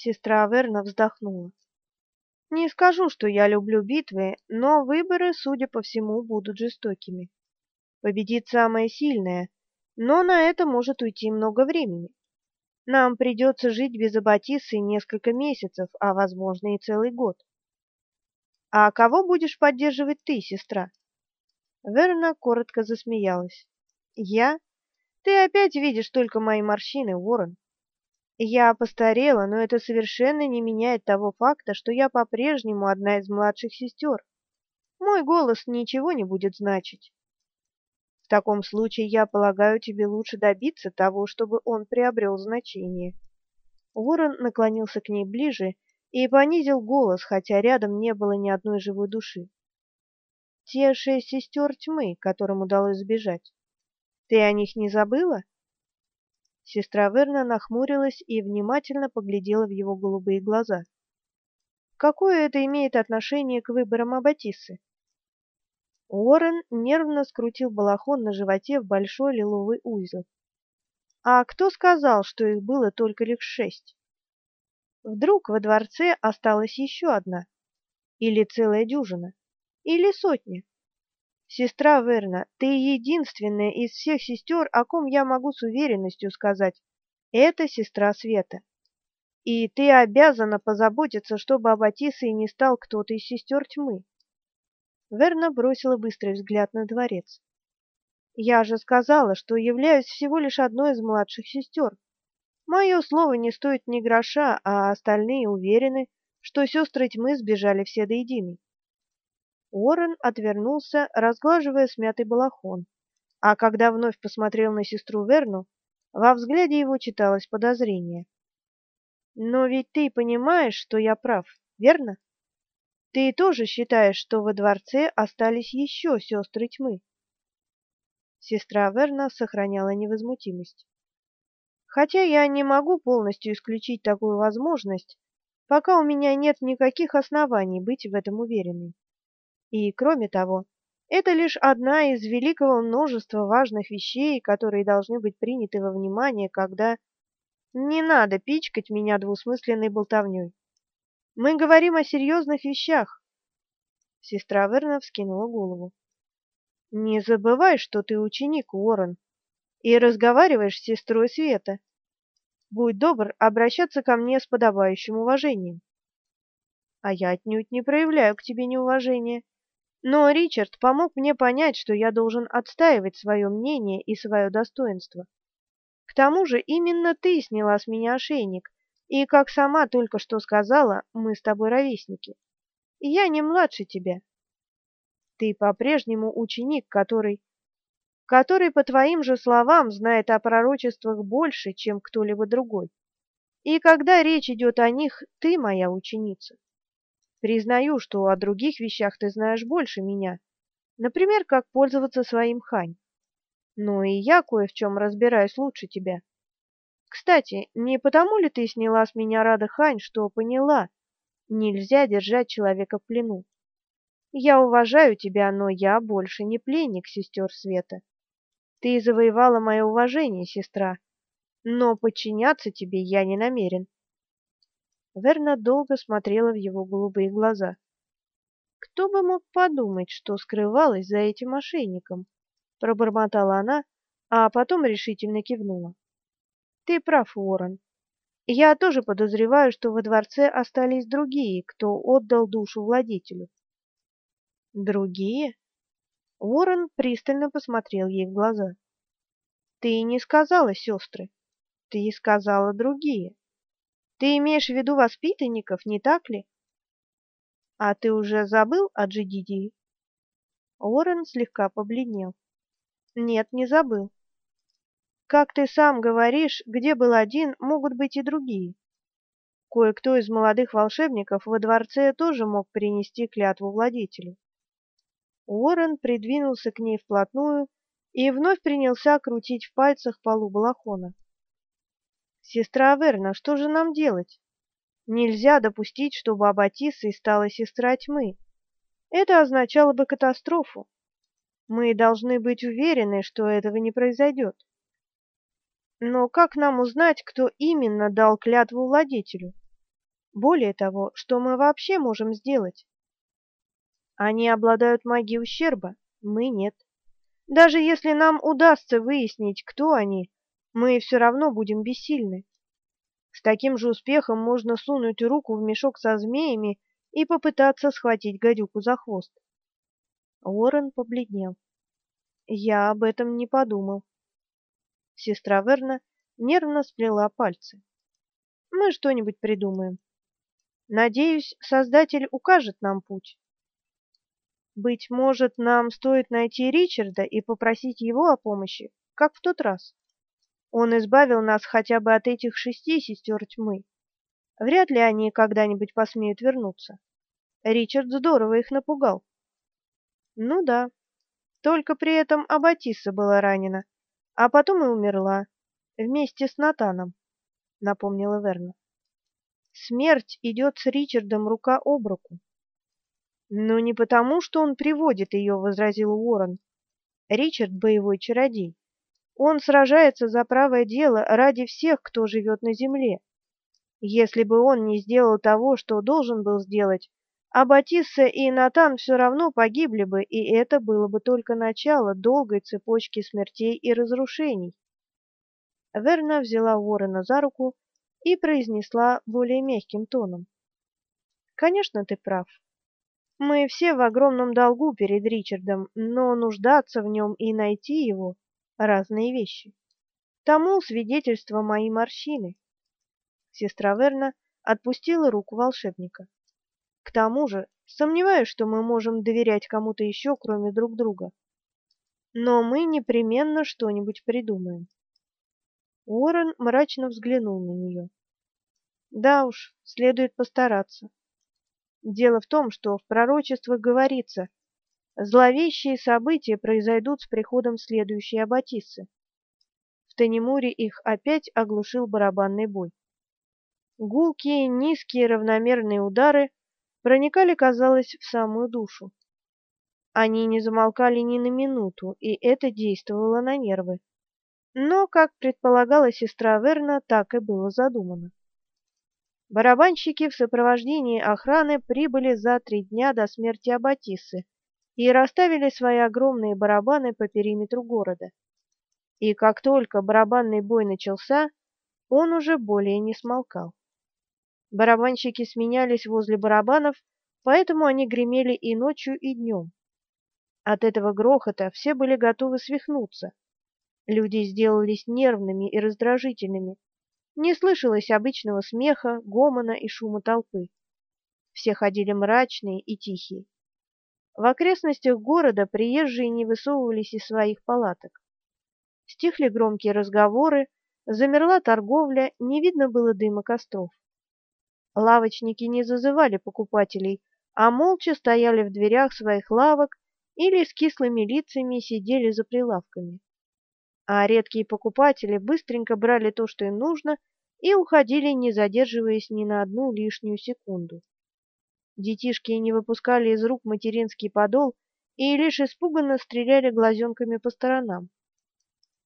Сестра Аверна вздохнула. Не скажу, что я люблю битвы, но выборы, судя по всему, будут жестокими. Победит самая сильная, но на это может уйти много времени. Нам придется жить без Аббатисы несколько месяцев, а, возможно, и целый год. А кого будешь поддерживать ты, сестра? Верна коротко засмеялась. Я? Ты опять видишь только мои морщины, Ворон. Я постарела, но это совершенно не меняет того факта, что я по-прежнему одна из младших сестер. Мой голос ничего не будет значить. В таком случае, я полагаю, тебе лучше добиться того, чтобы он приобрел значение. Ворон наклонился к ней ближе и понизил голос, хотя рядом не было ни одной живой души. Те шесть сестер тьмы, которым удалось сбежать. Ты о них не забыла? Сестра Верна нахмурилась и внимательно поглядела в его голубые глаза. Какое это имеет отношение к выборам Аббатисы? Уоррен нервно скрутил балахон на животе в большой лиловый узел. А кто сказал, что их было только лишь шесть? Вдруг во дворце осталась еще одна? Или целая дюжина? Или сотня? Сестра Верна, ты единственная из всех сестер, о ком я могу с уверенностью сказать. Это сестра Света. И ты обязана позаботиться, чтобы Аббатисой не стал кто-то из сестер тьмы. Верна бросила быстрый взгляд на дворец. Я же сказала, что являюсь всего лишь одной из младших сестер. Мое слово не стоит ни гроша, а остальные уверены, что сестры тьмы сбежали все до единой. Уоррен отвернулся, разглаживая смятый балахон, а когда вновь посмотрел на сестру Верну, во взгляде его читалось подозрение. «Но ведь ты понимаешь, что я прав, верно? Ты тоже считаешь, что во дворце остались еще сестры тьмы?» Сестра Верна сохраняла невозмутимость. «Хотя я не могу полностью исключить такую возможность, пока у меня нет никаких оснований быть в этом уверенной. И, кроме того, это лишь одна из великого множества важных вещей, которые должны быть приняты во внимание, когда... Не надо пичкать меня двусмысленной болтовней. Мы говорим о серьезных вещах. Сестра Верна вскинула голову. Не забывай, что ты ученик, Уоррен, и разговариваешь с сестрой Света. Будь добр обращаться ко мне с подобающим уважением. А я отнюдь не проявляю к тебе неуважения. Но Ричард помог мне понять, что я должен отстаивать свое мнение и свое достоинство. К тому же именно ты сняла с меня ошейник, и, как сама только что сказала, мы с тобой ровесники. Я не младше тебя. Ты по-прежнему ученик, который... который, по твоим же словам, знает о пророчествах больше, чем кто-либо другой. И когда речь идет о них, ты моя ученица. Признаю, что о других вещах ты знаешь больше меня. Например, как пользоваться своим хань. Но и я кое в чем разбираюсь лучше тебя. Кстати, не потому ли ты сняла с меня Рада Хань, что поняла, нельзя держать человека в плену? Я уважаю тебя, но я больше не пленник сестер Света. Ты завоевала мое уважение, сестра, но подчиняться тебе я не намерен. Верна долго смотрела в его голубые глаза. Кто бы мог подумать, что скрывалось за этим мошенником? пробормотала она, а потом решительно кивнула. Ты прав, Уоррен. Я тоже подозреваю, что во дворце остались другие, кто отдал душу владетелю. Другие? Уоррен пристально посмотрел ей в глаза. Ты не сказала сестры, ты сказала другие. Ты имеешь в виду воспитанников, не так ли? А ты уже забыл о Джидидии? Уоррен слегка побледнел. Нет, не забыл. Как ты сам говоришь, где был один, могут быть и другие. Кое-кто из молодых волшебников во дворце тоже мог принести клятву владетелю. Уоррен придвинулся к ней вплотную и вновь принялся крутить в пальцах полу балахона. Сестра Аверна, что же нам делать? Нельзя допустить, чтобы Аббатисой стала сестра тьмы. Это означало бы катастрофу. Мы должны быть уверены, что этого не произойдет. Но как нам узнать, кто именно дал клятву владетелю? Более того, что мы вообще можем сделать? Они обладают магией ущерба, мы нет. Даже если нам удастся выяснить, кто они, мы все равно будем бессильны. С таким же успехом можно сунуть руку в мешок со змеями и попытаться схватить гадюку за хвост. Уоррен побледнел. Я об этом не подумал. Сестра Верна нервно сплела пальцы. Мы что-нибудь придумаем. Надеюсь, Создатель укажет нам путь. Быть может, нам стоит найти Ричарда и попросить его о помощи, как в тот раз. Он избавил нас хотя бы от этих шести сестер тьмы. Вряд ли они когда-нибудь посмеют вернуться. Ричард здорово их напугал. Ну да. Только при этом Абатисса была ранена, а потом и умерла вместе с Натаном, напомнила Верна. Смерть идет с Ричардом рука об руку. «Но не потому, что он приводит ее», — возразил Уоррен. «Ричард — боевой чародей. Он сражается за правое дело ради всех, кто живет на земле. Если бы он не сделал того, что должен был сделать, а Батисса и Натан все равно погибли бы, и это было бы только начало долгой цепочки смертей и разрушений». Верна взяла Уоррена за руку и произнесла более мягким тоном. «Конечно, ты прав. Мы все в огромном долгу перед Ричардом, но нуждаться в нем и найти его — разные вещи. Тому свидетельство мои морщины. Сестра Верна отпустила руку волшебника. К тому же, сомневаюсь, что мы можем доверять кому-то еще, кроме друг друга. Но мы непременно что-нибудь придумаем. Уоррен мрачно взглянул на нее. Да уж, следует постараться. Дело в том, что в пророчествах говорится, зловещие события произойдут с приходом следующей аббатиссы. В Танемуре их опять оглушил барабанный бой. Гулкие, низкие, равномерные удары проникали, казалось, в самую душу. Они не замолкали ни на минуту, и это действовало на нервы. Но, как предполагала сестра Верна, так и было задумано. Барабанщики в сопровождении охраны прибыли за три дня до смерти Аббатиссы и расставили свои огромные барабаны по периметру города. И как только барабанный бой начался, он уже более не смолкал. Барабанщики сменялись возле барабанов, поэтому они гремели и ночью, и днем. От этого грохота все были готовы свихнуться. Люди сделались нервными и раздражительными, не слышалось обычного смеха, гомона и шума толпы. Все ходили мрачные и тихие. В окрестностях города приезжие не высовывались из своих палаток. Стихли громкие разговоры, замерла торговля, не видно было дыма костров. Лавочники не зазывали покупателей, а молча стояли в дверях своих лавок или с кислыми лицами сидели за прилавками а редкие покупатели быстренько брали то, что им нужно, и уходили, не задерживаясь ни на одну лишнюю секунду. Детишки не выпускали из рук материнский подол и лишь испуганно стреляли глазенками по сторонам.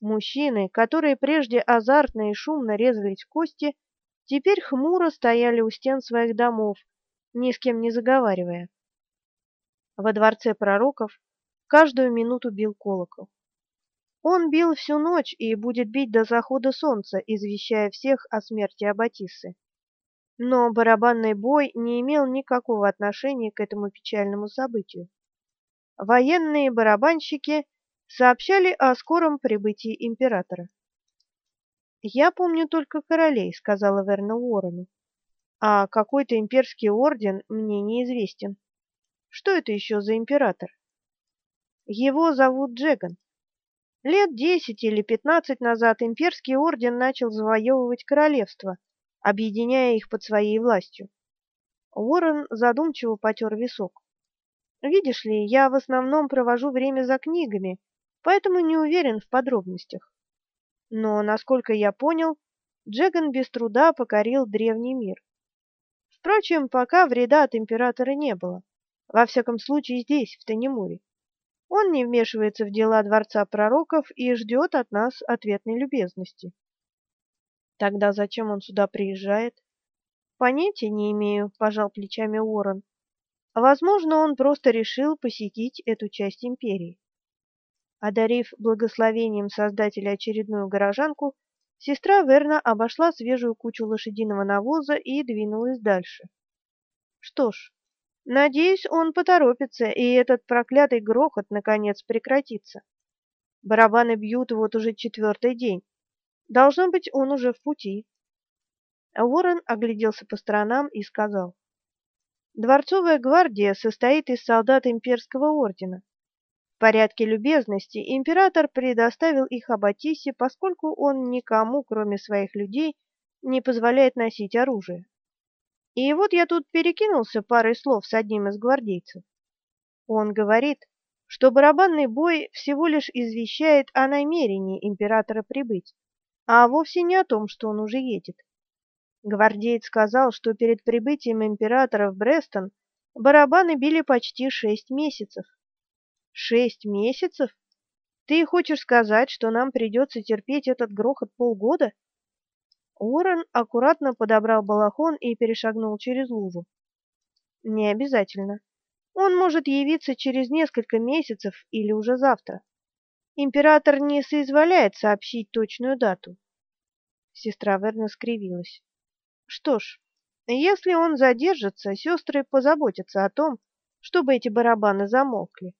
Мужчины, которые прежде азартно и шумно резались кости, теперь хмуро стояли у стен своих домов, ни с кем не заговаривая. Во дворце пророков каждую минуту бил колокол. Он бил всю ночь и будет бить до захода солнца, извещая всех о смерти Аббатиссы. Но барабанный бой не имел никакого отношения к этому печальному событию. Военные барабанщики сообщали о скором прибытии императора. «Я помню только королей», — сказала Верна Уоррену. «А какой-то имперский орден мне неизвестен. Что это еще за император?» «Его зовут Джеган. Лет десять или пятнадцать назад имперский орден начал завоевывать королевства, объединяя их под своей властью. Уоррен задумчиво потер висок. Видишь ли, я в основном провожу время за книгами, поэтому не уверен в подробностях. Но, насколько я понял, Джеган без труда покорил древний мир. Впрочем, пока вреда от императора не было. Во всяком случае, здесь, в Танемуре. Он не вмешивается в дела дворца пророков и ждет от нас ответной любезности. Тогда зачем он сюда приезжает? Понятия не имею, пожал плечами Уоррен. Возможно, он просто решил посетить эту часть империи. Одарив благословением создателя очередную горожанку, сестра Верна обошла свежую кучу лошадиного навоза и двинулась дальше. Что ж, надеюсь, он поторопится, и этот проклятый грохот наконец прекратится. Барабаны бьют вот уже четвертый день. Должно быть, он уже в пути. Уоррен огляделся по сторонам и сказал: Дворцовая гвардия состоит из солдат имперского ордена. В порядке любезности император предоставил их Аббатисе, поскольку он никому, кроме своих людей, не позволяет носить оружие. И вот я тут перекинулся парой слов с одним из гвардейцев. Он говорит, что барабанный бой всего лишь извещает о намерении императора прибыть, а вовсе не о том, что он уже едет. Гвардеец сказал, что перед прибытием императора в Брестон барабаны били почти шесть месяцев. Шесть месяцев? Ты хочешь сказать, что нам придется терпеть этот грохот полгода? Уоррен аккуратно подобрал балахон и перешагнул через лужу. Не обязательно. Он может явиться через несколько месяцев или уже завтра. Император не соизволяет сообщить точную дату. Сестра Верна скривилась. Что ж, если он задержится, сестры позаботятся о том, чтобы эти барабаны замолкли.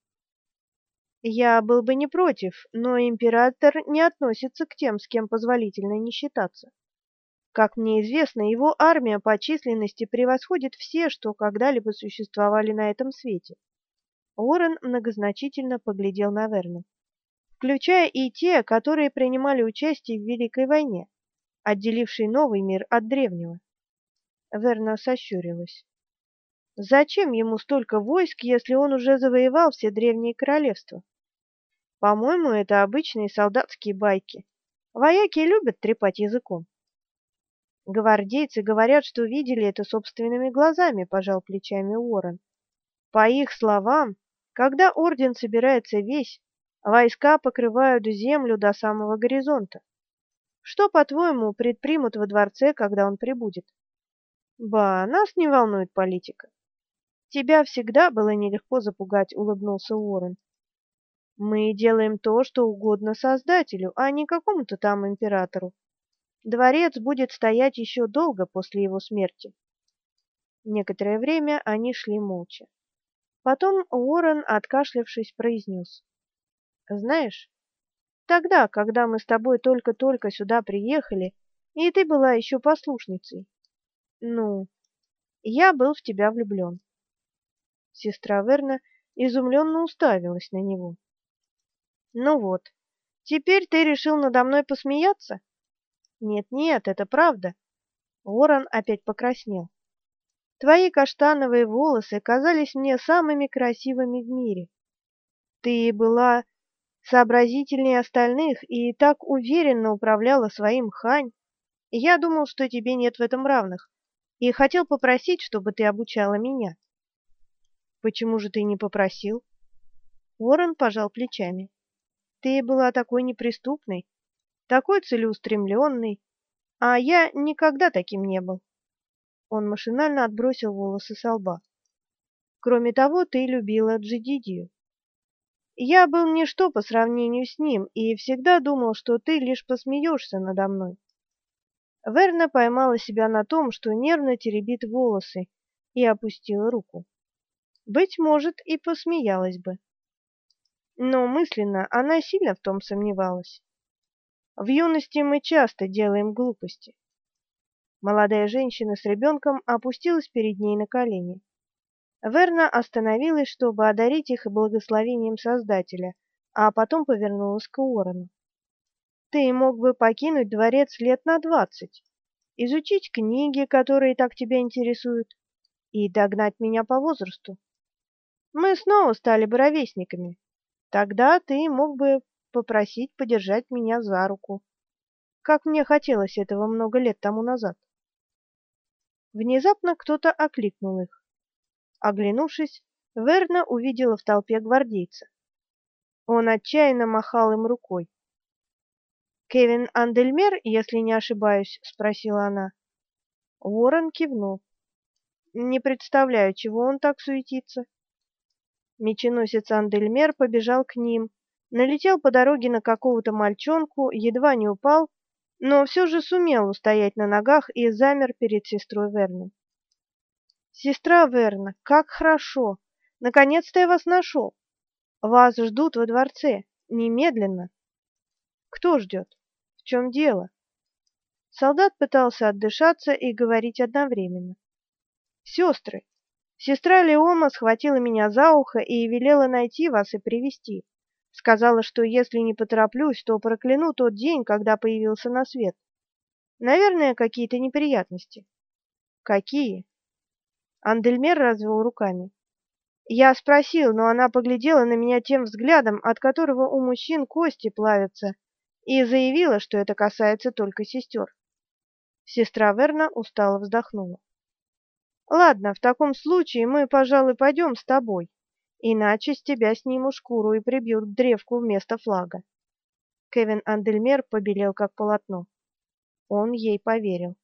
Я был бы не против, но император не относится к тем, с кем позволительно не считаться. Как мне известно, его армия по численности превосходит все, что когда-либо существовали на этом свете. Уоррен многозначительно поглядел на Верну, включая и те, которые принимали участие в Великой войне отделивший новый мир от древнего. Верна сощурилась. Зачем ему столько войск, если он уже завоевал все древние королевства? По-моему, это обычные солдатские байки. Вояки любят трепать языком. Гвардейцы говорят, что видели это собственными глазами, пожал плечами Уоррен. По их словам, когда орден собирается весь, войска покрывают землю до самого горизонта. Что, по-твоему, предпримут во дворце, когда он прибудет? Ба, нас не волнует политика. Тебя всегда было нелегко запугать, улыбнулся Уоррен. Мы делаем то, что угодно Создателю, а не какому-то там императору. Дворец будет стоять еще долго после его смерти. Некоторое время они шли молча. Потом Уоррен, откашлявшись, произнес. Знаешь, Тогда, когда мы с тобой только-только сюда приехали, и ты была еще послушницей. Ну, я был в тебя влюблен. Сестра Верна изумленно уставилась на него. Ну вот, теперь ты решил надо мной посмеяться? Нет-нет, это правда. Ворон опять покраснел. Твои каштановые волосы казались мне самыми красивыми в мире. Ты была сообразительнее остальных и так уверенно управляла своим хань. Я думал, что тебе нет в этом равных, и хотел попросить, чтобы ты обучала меня. Почему же ты не попросил? Уоррен пожал плечами. Ты была такой неприступной, такой целеустремленной, а я никогда таким не был. Он машинально отбросил волосы с лба. Кроме того, ты любила Джидидию. Я был ничто по сравнению с ним и всегда думал, что ты лишь посмеешься надо мной. Верна поймала себя на том, что нервно теребит волосы, и опустила руку. Быть может, и посмеялась бы. Но мысленно она сильно в том сомневалась. В юности мы часто делаем глупости. Молодая женщина с ребенком опустилась перед ней на колени. Верна остановилась, чтобы одарить их благословением Создателя, а потом повернулась к Уоррену. Ты мог бы покинуть дворец лет на двадцать, изучить книги, которые так тебя интересуют, и догнать меня по возрасту. Мы снова стали бы ровесниками. Тогда ты мог бы попросить подержать меня за руку. Как мне хотелось этого много лет тому назад. Внезапно кто-то окликнул их. Оглянувшись, Верна увидела в толпе гвардейца. Он отчаянно махал им рукой. Кевин Андельмер, если не ошибаюсь, спросила она. Ворон кивнул. Не представляю, чего он так суетится. Меченосец Андельмер побежал к ним, налетел по дороге на какого-то мальчонку, едва не упал, но все же сумел устоять на ногах и замер перед сестрой Верной. «Сестра Верна, как хорошо! Наконец-то я вас нашел! Вас ждут во дворце! Немедленно!» «Кто ждет? В чем дело?» Солдат пытался отдышаться и говорить одновременно. «Сестры! Сестра Леома схватила меня за ухо и велела найти вас и привести. Сказала, что если не потороплюсь, то прокляну тот день, когда появился на свет. Наверное, какие-то неприятности. Какие? Андельмер развел руками. Я спросил, но она поглядела на меня тем взглядом, от которого у мужчин кости плавятся, и заявила, что это касается только сестер. Сестра Верна устало вздохнула. Ладно, в таком случае мы, пожалуй, пойдем с тобой. Иначе с тебя снимут шкуру и прибьют к древку вместо флага. Кевин Андельмер побелел как полотно. Он ей поверил.